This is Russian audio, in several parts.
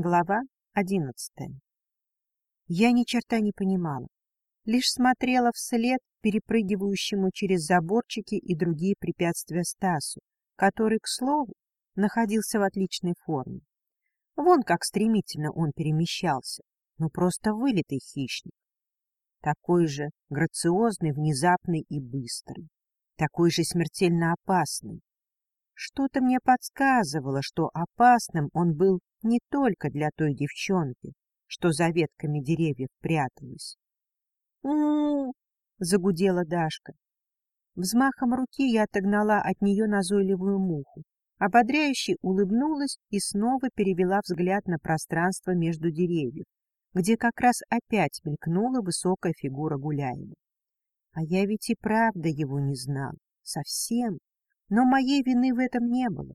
Глава одиннадцатая. Я ни черта не понимала, лишь смотрела вслед перепрыгивающему через заборчики и другие препятствия Стасу, который, к слову, находился в отличной форме. Вон как стремительно он перемещался, ну просто вылитый хищник. Такой же грациозный, внезапный и быстрый, такой же смертельно опасный. Что-то мне подсказывало, что опасным он был не только для той девчонки, что за ветками деревьев пряталась. у, -у, -у загудела Дашка. Взмахом руки я отогнала от нее назойливую муху, ободряюще улыбнулась и снова перевела взгляд на пространство между деревьев, где как раз опять мелькнула высокая фигура Гуляева. А я ведь и правда его не знал, совсем, но моей вины в этом не было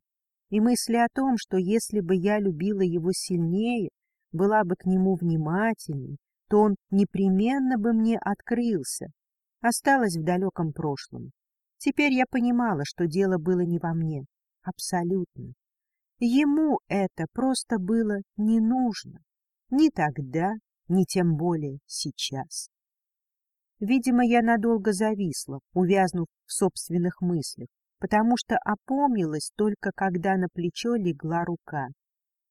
и мысли о том, что если бы я любила его сильнее, была бы к нему внимательней, то он непременно бы мне открылся, осталась в далеком прошлом. Теперь я понимала, что дело было не во мне, абсолютно. Ему это просто было не нужно, ни тогда, ни тем более сейчас. Видимо, я надолго зависла, увязнув в собственных мыслях, потому что опомнилась только когда на плечо легла рука,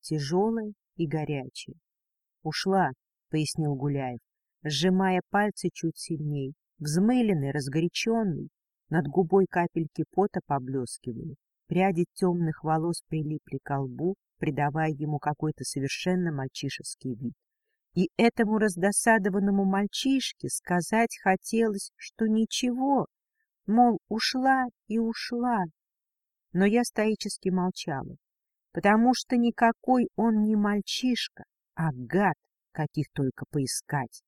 тяжелая и горячая. — Ушла, — пояснил Гуляев, сжимая пальцы чуть сильней, взмыленный, разгоряченный, над губой капельки пота поблескивали, пряди темных волос прилипли к лбу, придавая ему какой-то совершенно мальчишеский вид. И этому раздосадованному мальчишке сказать хотелось, что ничего, мол, ушла и ушла. Но я стоически молчала, потому что никакой он не мальчишка, а гад, каких только поискать.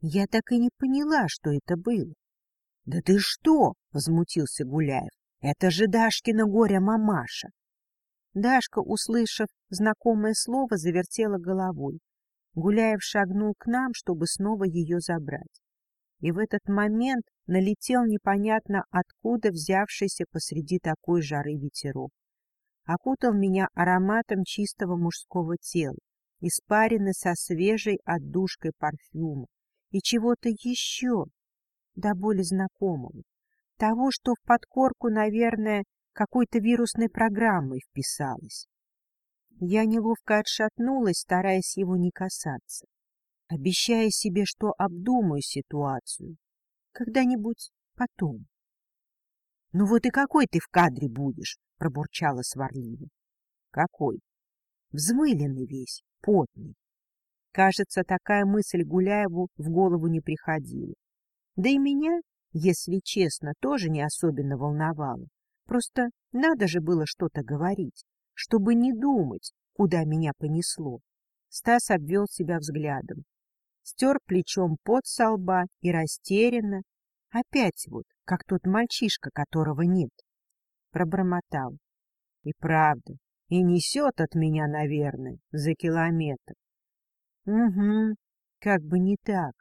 Я так и не поняла, что это было. — Да ты что? — возмутился Гуляев. — Это же Дашкина горя-мамаша. Дашка, услышав знакомое слово, завертела головой. Гуляев шагнул к нам, чтобы снова ее забрать и в этот момент налетел непонятно откуда взявшийся посреди такой жары ветерок. Окутал меня ароматом чистого мужского тела, испаренный со свежей отдушкой парфюма и чего-то еще, до боли знакомого, того, что в подкорку, наверное, какой-то вирусной программой вписалось. Я неловко отшатнулась, стараясь его не касаться обещая себе, что обдумаю ситуацию. Когда-нибудь потом. — Ну вот и какой ты в кадре будешь? — пробурчала сварливо. — Какой? Взмыленный весь, потный. Кажется, такая мысль Гуляеву в голову не приходила. Да и меня, если честно, тоже не особенно волновало. Просто надо же было что-то говорить, чтобы не думать, куда меня понесло. Стас обвел себя взглядом стер плечом пот со лба и растерянно, опять вот, как тот мальчишка, которого нет, пробормотал. И правда, и несет от меня, наверное, за километр. Угу, как бы не так.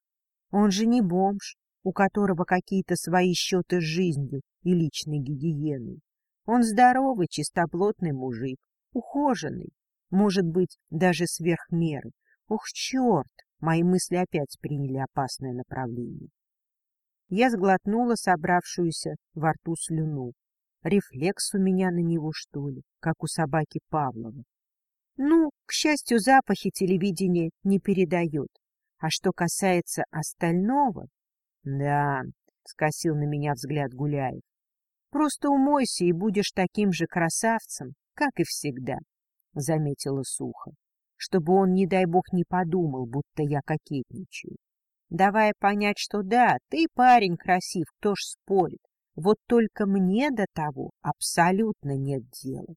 Он же не бомж, у которого какие-то свои счеты с жизнью и личной гигиеной. Он здоровый, чистоплотный мужик, ухоженный, может быть, даже сверх меры. Ух, черт! Мои мысли опять приняли опасное направление. Я сглотнула собравшуюся во рту слюну. Рефлекс у меня на него, что ли, как у собаки Павлова. Ну, к счастью, запахи телевидения не передает. А что касается остального... Да, — скосил на меня взгляд Гуляев. Просто умойся и будешь таким же красавцем, как и всегда, — заметила сухо чтобы он, не дай бог, не подумал, будто я кокетничаю. Давая понять, что да, ты парень красив, кто ж спорит. Вот только мне до того абсолютно нет дела.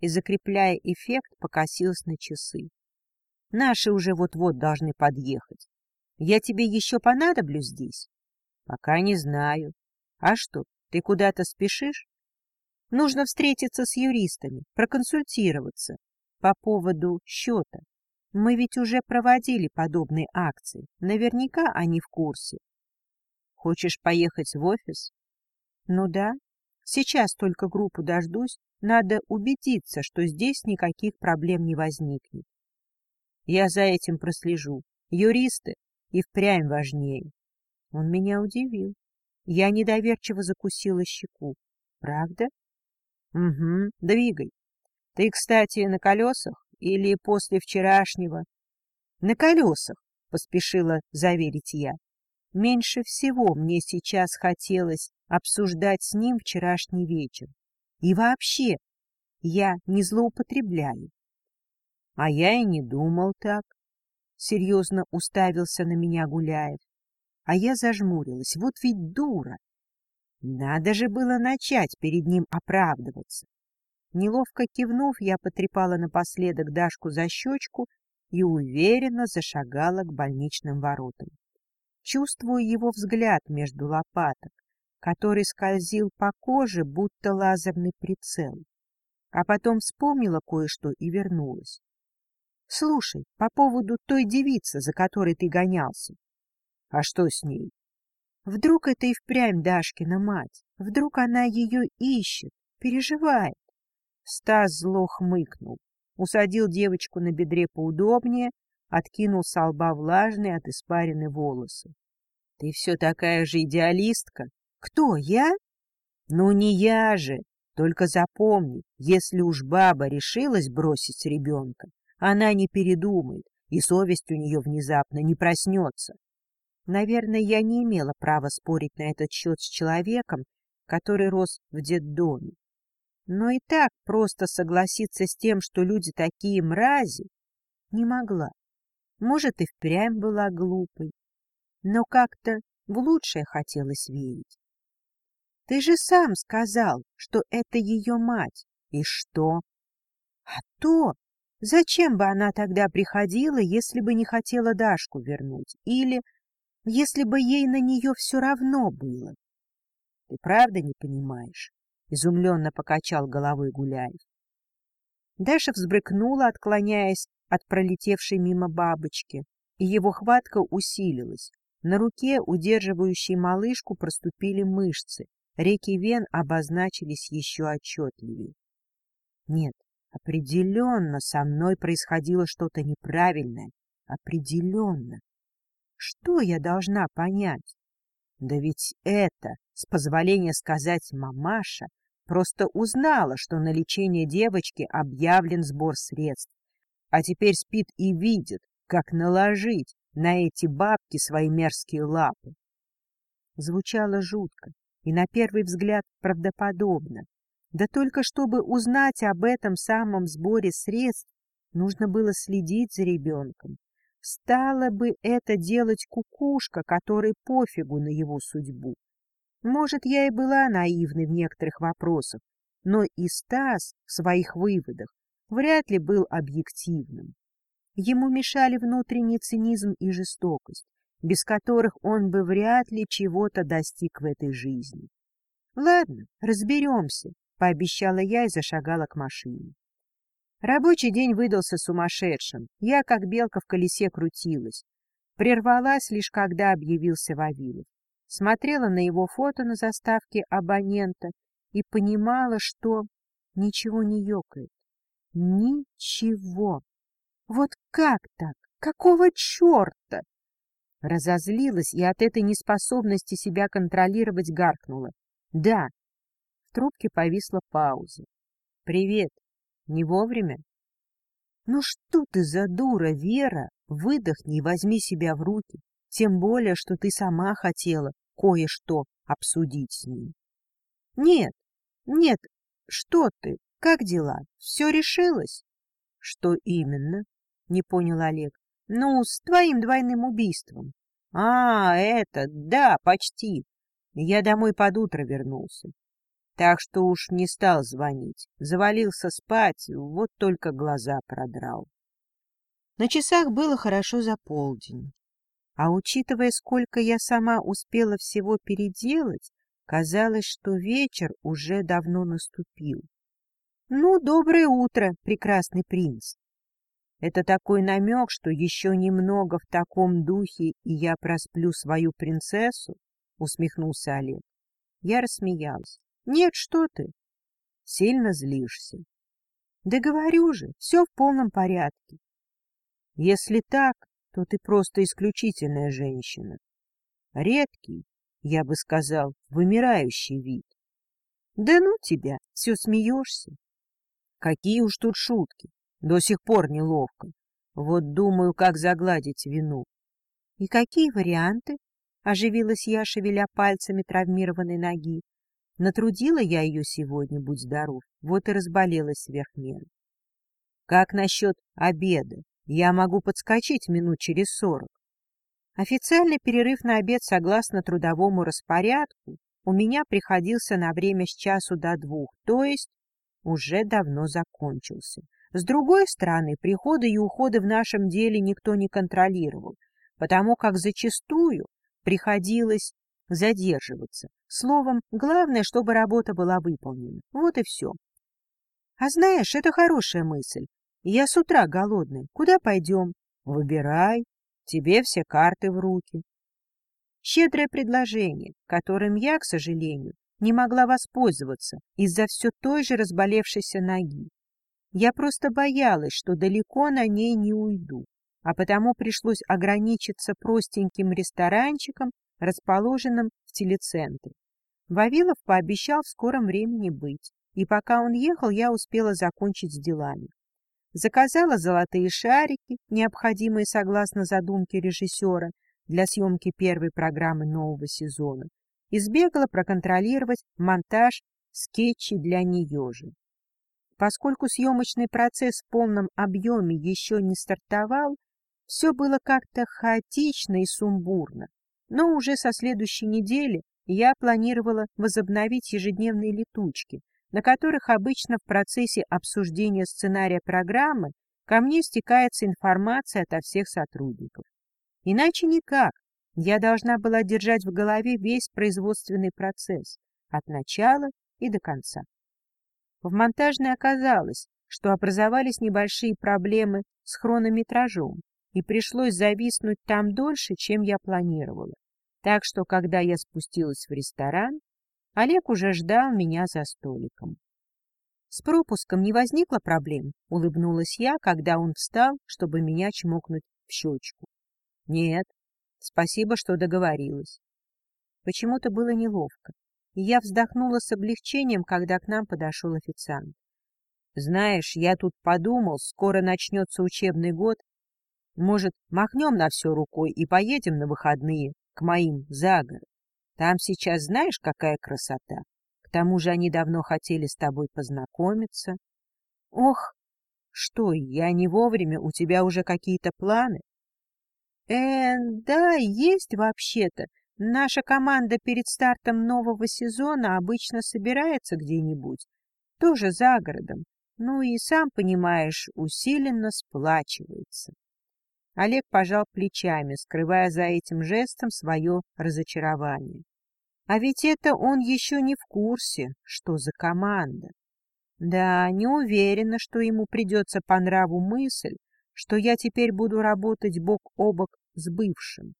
И, закрепляя эффект, покосилась на часы. Наши уже вот-вот должны подъехать. Я тебе еще понадоблюсь здесь? Пока не знаю. А что, ты куда-то спешишь? Нужно встретиться с юристами, проконсультироваться по поводу счета. Мы ведь уже проводили подобные акции. Наверняка они в курсе. Хочешь поехать в офис? Ну да. Сейчас только группу дождусь. Надо убедиться, что здесь никаких проблем не возникнет. Я за этим прослежу. Юристы и впрямь важнее. Он меня удивил. Я недоверчиво закусила щеку. Правда? Угу, двигай. Ты, кстати, на колесах или после вчерашнего? На колесах, поспешила заверить я. Меньше всего мне сейчас хотелось обсуждать с ним вчерашний вечер. И вообще, я не злоупотребляю. А я и не думал так. Серьезно уставился на меня Гуляев. А я зажмурилась. Вот ведь дура. Надо же было начать перед ним оправдываться. Неловко кивнув, я потрепала напоследок Дашку за щечку и уверенно зашагала к больничным воротам. Чувствую его взгляд между лопаток, который скользил по коже, будто лазерный прицел. А потом вспомнила кое-что и вернулась. — Слушай, по поводу той девицы, за которой ты гонялся. — А что с ней? — Вдруг это и впрямь Дашкина мать? Вдруг она ее ищет, переживает? Стас зло хмыкнул, усадил девочку на бедре поудобнее, откинул с лба влажные от испарины волосы. — Ты все такая же идеалистка. — Кто, я? — Ну, не я же. Только запомни, если уж баба решилась бросить ребенка, она не передумает, и совесть у нее внезапно не проснется. Наверное, я не имела права спорить на этот счет с человеком, который рос в детдоме. Но и так просто согласиться с тем, что люди такие мрази, не могла. Может, и впрямь была глупой, но как-то в лучшее хотелось верить. Ты же сам сказал, что это ее мать. И что? А то, зачем бы она тогда приходила, если бы не хотела Дашку вернуть? Или если бы ей на нее все равно было? Ты правда не понимаешь? Изумленно покачал головой Гуляев. Даша взбрыкнула, отклоняясь от пролетевшей мимо бабочки, и его хватка усилилась. На руке, удерживающей малышку, проступили мышцы, реки вен обозначились еще отчетливее. Нет, определенно со мной происходило что-то неправильное. Определенно. Что я должна понять? Да ведь это, с позволения сказать мамаша, просто узнала, что на лечение девочки объявлен сбор средств, а теперь спит и видит, как наложить на эти бабки свои мерзкие лапы. Звучало жутко и на первый взгляд правдоподобно. Да только чтобы узнать об этом самом сборе средств, нужно было следить за ребенком. Стала бы это делать кукушка, которой пофигу на его судьбу. Может, я и была наивной в некоторых вопросах, но и Стас в своих выводах вряд ли был объективным. Ему мешали внутренний цинизм и жестокость, без которых он бы вряд ли чего-то достиг в этой жизни. — Ладно, разберемся, — пообещала я и зашагала к машине. Рабочий день выдался сумасшедшим. Я, как белка в колесе, крутилась. Прервалась лишь, когда объявился Вавилов. Смотрела на его фото на заставке абонента и понимала, что ничего не ёкает. Ничего. Вот как так? Какого черта? Разозлилась и от этой неспособности себя контролировать гаркнула. Да. В трубке повисла пауза. Привет. Не вовремя? Ну что ты за дура, Вера? Выдохни и возьми себя в руки. Тем более, что ты сама хотела кое-что обсудить с ним. Нет, нет, что ты, как дела? Все решилось? Что именно? Не понял Олег. Ну, с твоим двойным убийством. А, это, да, почти. Я домой под утро вернулся. Так что уж не стал звонить. Завалился спать, вот только глаза продрал. На часах было хорошо за полдень. А учитывая, сколько я сама успела всего переделать, казалось, что вечер уже давно наступил. Ну, доброе утро, прекрасный принц. Это такой намек, что еще немного в таком духе, и я просплю свою принцессу? Усмехнулся Олег. Я рассмеялась. Нет, что ты? Сильно злишься. Да говорю же, все в полном порядке. Если так, то ты просто исключительная женщина. Редкий, я бы сказал, вымирающий вид. Да ну тебя, все смеешься. Какие уж тут шутки, до сих пор неловко. Вот думаю, как загладить вину. И какие варианты? Оживилась я, шевеля пальцами травмированной ноги. Натрудила я ее сегодня, будь здоров, вот и разболелась сверх. Как насчет обеда? Я могу подскочить минут через сорок. Официальный перерыв на обед согласно трудовому распорядку у меня приходился на время с часу до двух, то есть уже давно закончился. С другой стороны, приходы и уходы в нашем деле никто не контролировал, потому как зачастую приходилось задерживаться. Словом, главное, чтобы работа была выполнена. Вот и все. А знаешь, это хорошая мысль. Я с утра голодный. Куда пойдем? Выбирай. Тебе все карты в руки. Щедрое предложение, которым я, к сожалению, не могла воспользоваться из-за все той же разболевшейся ноги. Я просто боялась, что далеко на ней не уйду, а потому пришлось ограничиться простеньким ресторанчиком, расположенным в телецентре. Вавилов пообещал в скором времени быть, и пока он ехал, я успела закончить с делами. Заказала золотые шарики, необходимые согласно задумке режиссера, для съемки первой программы нового сезона и сбегала проконтролировать монтаж скетчей для нее же. Поскольку съемочный процесс в полном объеме еще не стартовал, все было как-то хаотично и сумбурно, но уже со следующей недели я планировала возобновить ежедневные летучки, на которых обычно в процессе обсуждения сценария программы ко мне стекается информация ото всех сотрудников. Иначе никак. Я должна была держать в голове весь производственный процесс, от начала и до конца. В монтажной оказалось, что образовались небольшие проблемы с хронометражом, и пришлось зависнуть там дольше, чем я планировала. Так что, когда я спустилась в ресторан, Олег уже ждал меня за столиком. С пропуском не возникло проблем, улыбнулась я, когда он встал, чтобы меня чмокнуть в щечку. Нет, спасибо, что договорилась. Почему-то было неловко, и я вздохнула с облегчением, когда к нам подошел официант. Знаешь, я тут подумал, скоро начнется учебный год. Может, махнем на все рукой и поедем на выходные к моим за город? Там сейчас знаешь, какая красота? К тому же они давно хотели с тобой познакомиться. Ох, что, я не вовремя, у тебя уже какие-то планы? Э, да, есть вообще-то. Наша команда перед стартом нового сезона обычно собирается где-нибудь, тоже за городом. Ну и, сам понимаешь, усиленно сплачивается. Олег пожал плечами, скрывая за этим жестом свое разочарование. А ведь это он еще не в курсе, что за команда. Да, не уверена, что ему придется по нраву мысль, что я теперь буду работать бок о бок с бывшим,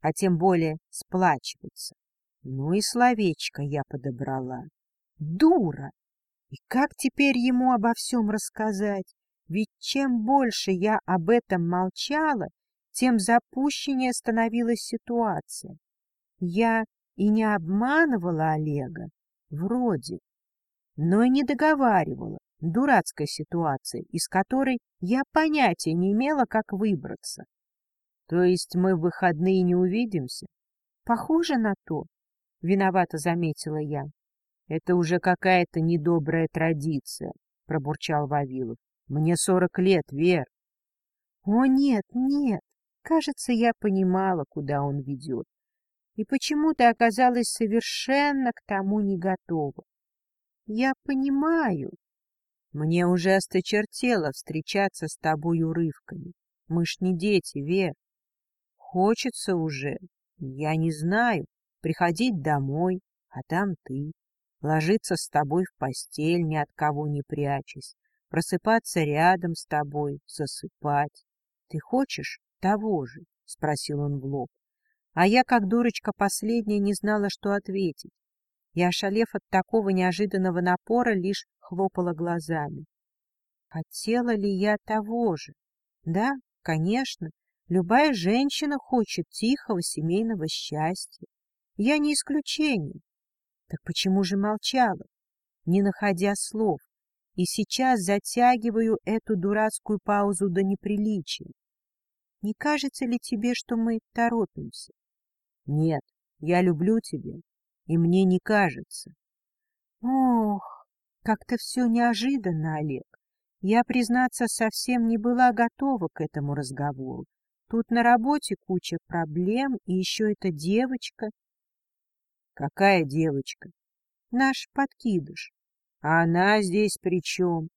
а тем более сплачиваться. Ну и словечко я подобрала. Дура! И как теперь ему обо всем рассказать? Ведь чем больше я об этом молчала, тем запущеннее становилась ситуация. Я и не обманывала Олега, вроде, но и не договаривала дурацкая ситуация, из которой я понятия не имела, как выбраться. То есть мы в выходные не увидимся? Похоже на то, — виновато заметила я. Это уже какая-то недобрая традиция, — пробурчал Вавилов. Мне сорок лет, Вер. О, нет, нет, кажется, я понимала, куда он ведет. И почему-то оказалась совершенно к тому не готова. Я понимаю, мне уже осточертело встречаться с тобой урывками. Мы ж не дети, Вер. Хочется уже, я не знаю, приходить домой, а там ты. Ложиться с тобой в постель, ни от кого не прячась. Просыпаться рядом с тобой, засыпать. Ты хочешь того же? — спросил он в лоб. А я, как дурочка последняя, не знала, что ответить. И, ошалев от такого неожиданного напора, лишь хлопала глазами. Хотела ли я того же? Да, конечно, любая женщина хочет тихого семейного счастья. Я не исключение. Так почему же молчала, не находя слов, и сейчас затягиваю эту дурацкую паузу до неприличия? Не кажется ли тебе, что мы торопимся? Нет, я люблю тебя, и мне не кажется. Ох, как-то все неожиданно, Олег. Я, признаться, совсем не была готова к этому разговору. Тут на работе куча проблем, и еще эта девочка. Какая девочка? Наш подкидыш. А она здесь при чем?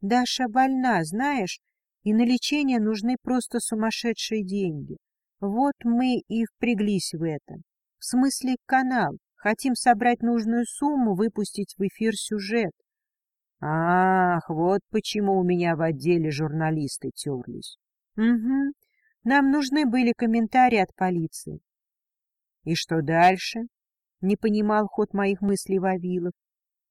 Даша больна, знаешь, и на лечение нужны просто сумасшедшие деньги. Вот мы и впряглись в это. В смысле канал. Хотим собрать нужную сумму, выпустить в эфир сюжет. Ах, вот почему у меня в отделе журналисты терлись. Угу. Нам нужны были комментарии от полиции. И что дальше? Не понимал ход моих мыслей Вавилов.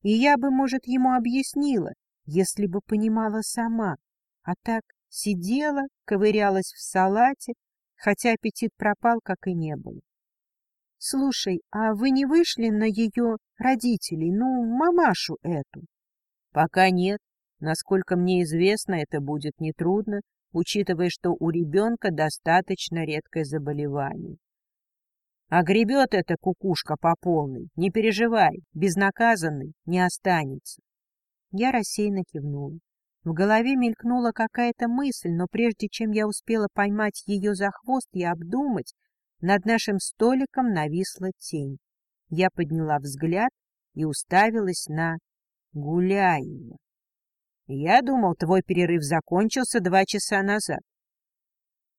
И я бы, может, ему объяснила, если бы понимала сама. А так сидела, ковырялась в салате, хотя аппетит пропал, как и не было. — Слушай, а вы не вышли на ее родителей, ну, мамашу эту? Пока нет. Насколько мне известно, это будет нетрудно, учитывая, что у ребенка достаточно редкое заболевание. А гребет эта кукушка по полной. Не переживай, безнаказанный не останется. Я рассеянно кивнула. В голове мелькнула какая-то мысль, но прежде чем я успела поймать ее за хвост и обдумать, над нашим столиком нависла тень. Я подняла взгляд и уставилась на Гуляева. Я думал, твой перерыв закончился два часа назад.